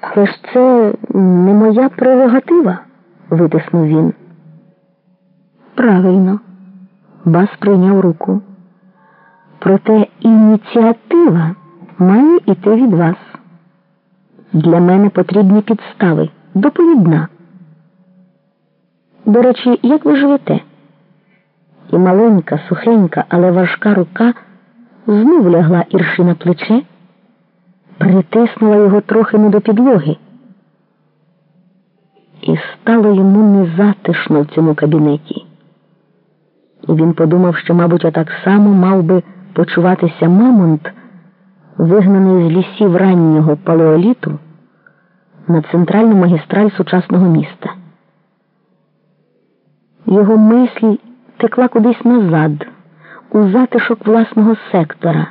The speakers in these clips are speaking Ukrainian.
Але ж це не моя прерогатива, витиснув він. Правильно, Бас прийняв руку. Проте ініціатива має іти від вас. Для мене потрібні підстави. Доповідна. До речі, як ви живете? І маленька, сухенька, але важка рука знов лягла ірши на плече, притиснула його трохи не до підлоги. І стало йому незатишно в цьому кабінеті. І він подумав, що, мабуть, отак само мав би почуватися Мамонт, вигнаний з лісів раннього палеоліту на центральну магістраль сучасного міста. Його мисль текла кудись назад, у затишок власного сектора,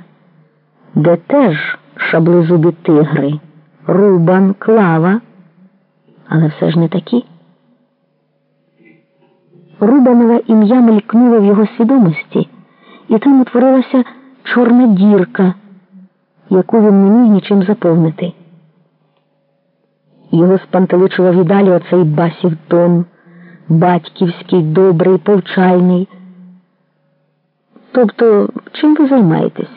де теж шаблезубі тигри, рубан, клава, але все ж не такі. Рубанове ім'я мелькнуло в його свідомості, і там утворилася чорна дірка, яку він не міг нічим заповнити. Його спантеличував і далі оцей басів тон, батьківський, добрий, повчальний. Тобто, чим ви займаєтесь?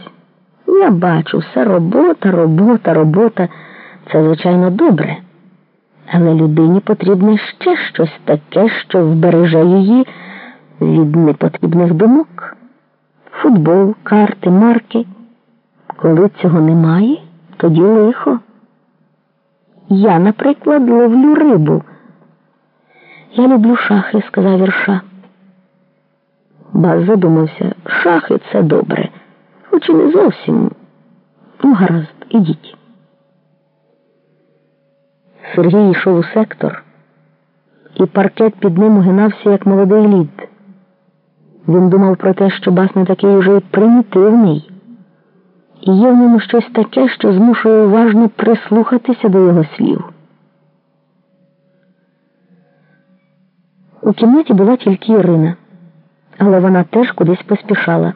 Я бачу, все робота, робота, робота. Це, звичайно, добре. Але людині потрібне ще щось таке, що вбереже її від непотрібних думок. Футбол, карти, марки. Коли цього немає, тоді лихо. Я, наприклад, ловлю рибу. Я люблю шахи, сказав Вірша. Бас задумався, шахи це добре, хоч і не зовсім. Ну, гаразд, ідіть. Сергій йшов у сектор, і паркет під ним угинався, як молодий лід. Він думав про те, що бас не такий уже примітивний, і є в ньому щось таке, що змушує уважно прислухатися до його слів. У кімнаті була тільки Ірина, але вона теж кудись поспішала.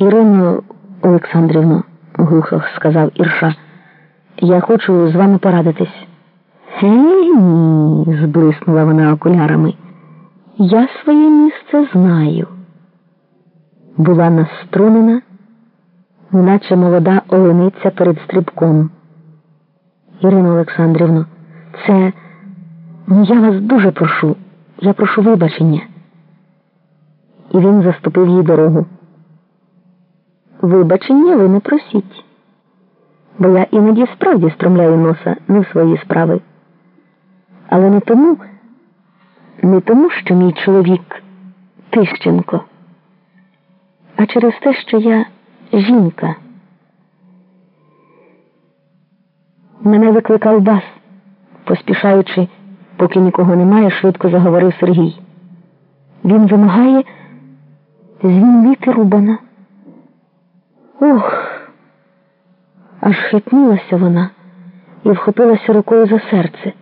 Ірино Олександрівно, глухо сказав Ірша. Я хочу з вами порадитись. Гей, ні, зблиснула вона окулярами. Я своє місце знаю. Була наструнена, наче молода олениця перед стрибком. Ірино Олександрівно, це ну, я вас дуже прошу, я прошу вибачення. І він заступив їй дорогу. Вибачення ви не просіть бо я іноді справді стромляю носа не в свої справи. Але не тому, не тому, що мій чоловік Тищенко, а через те, що я жінка. Мене викликав бас, поспішаючи, поки нікого немає, швидко заговорив Сергій. Він вимагає звільнити Рубана. Ох! Аж хитнулася вона і вхопилася рукою за серце.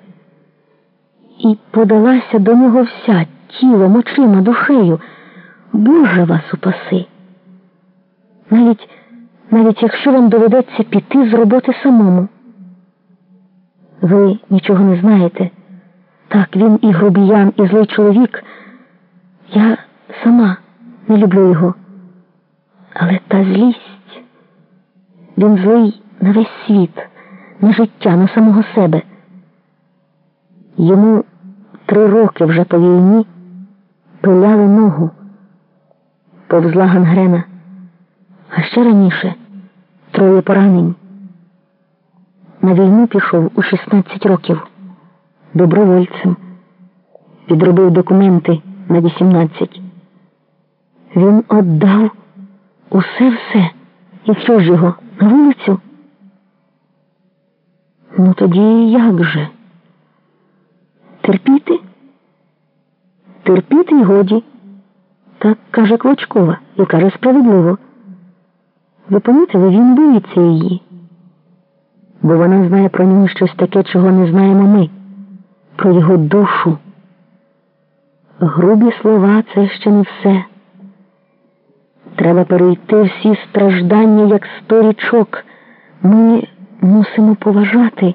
І подалася до нього вся тілом, очима, душею. Боже вас упаси. Навіть навіть якщо вам доведеться піти з роботи самому. Ви нічого не знаєте. Так, він і грубіян, і злий чоловік. Я сама не люблю його. Але та злість, він злий на весь світ, на життя, на самого себе. Йому три роки вже по війні пиляли ногу, повзла гангрена, а ще раніше троє поранень. На війну пішов у 16 років добровольцем, підробив документи на 18. Він отдав усе все і ж його на вулицю. Ну тоді як же? Терпіти? Терпіти й годі. Так каже Клочкова і каже справедливо. Ви помітили, він боїться її, бо вона знає про нього щось таке, чого не знаємо ми, про його душу. Грубі слова це ще не все. Треба перейти всі страждання, як сто річок. Ми мусимо поважати.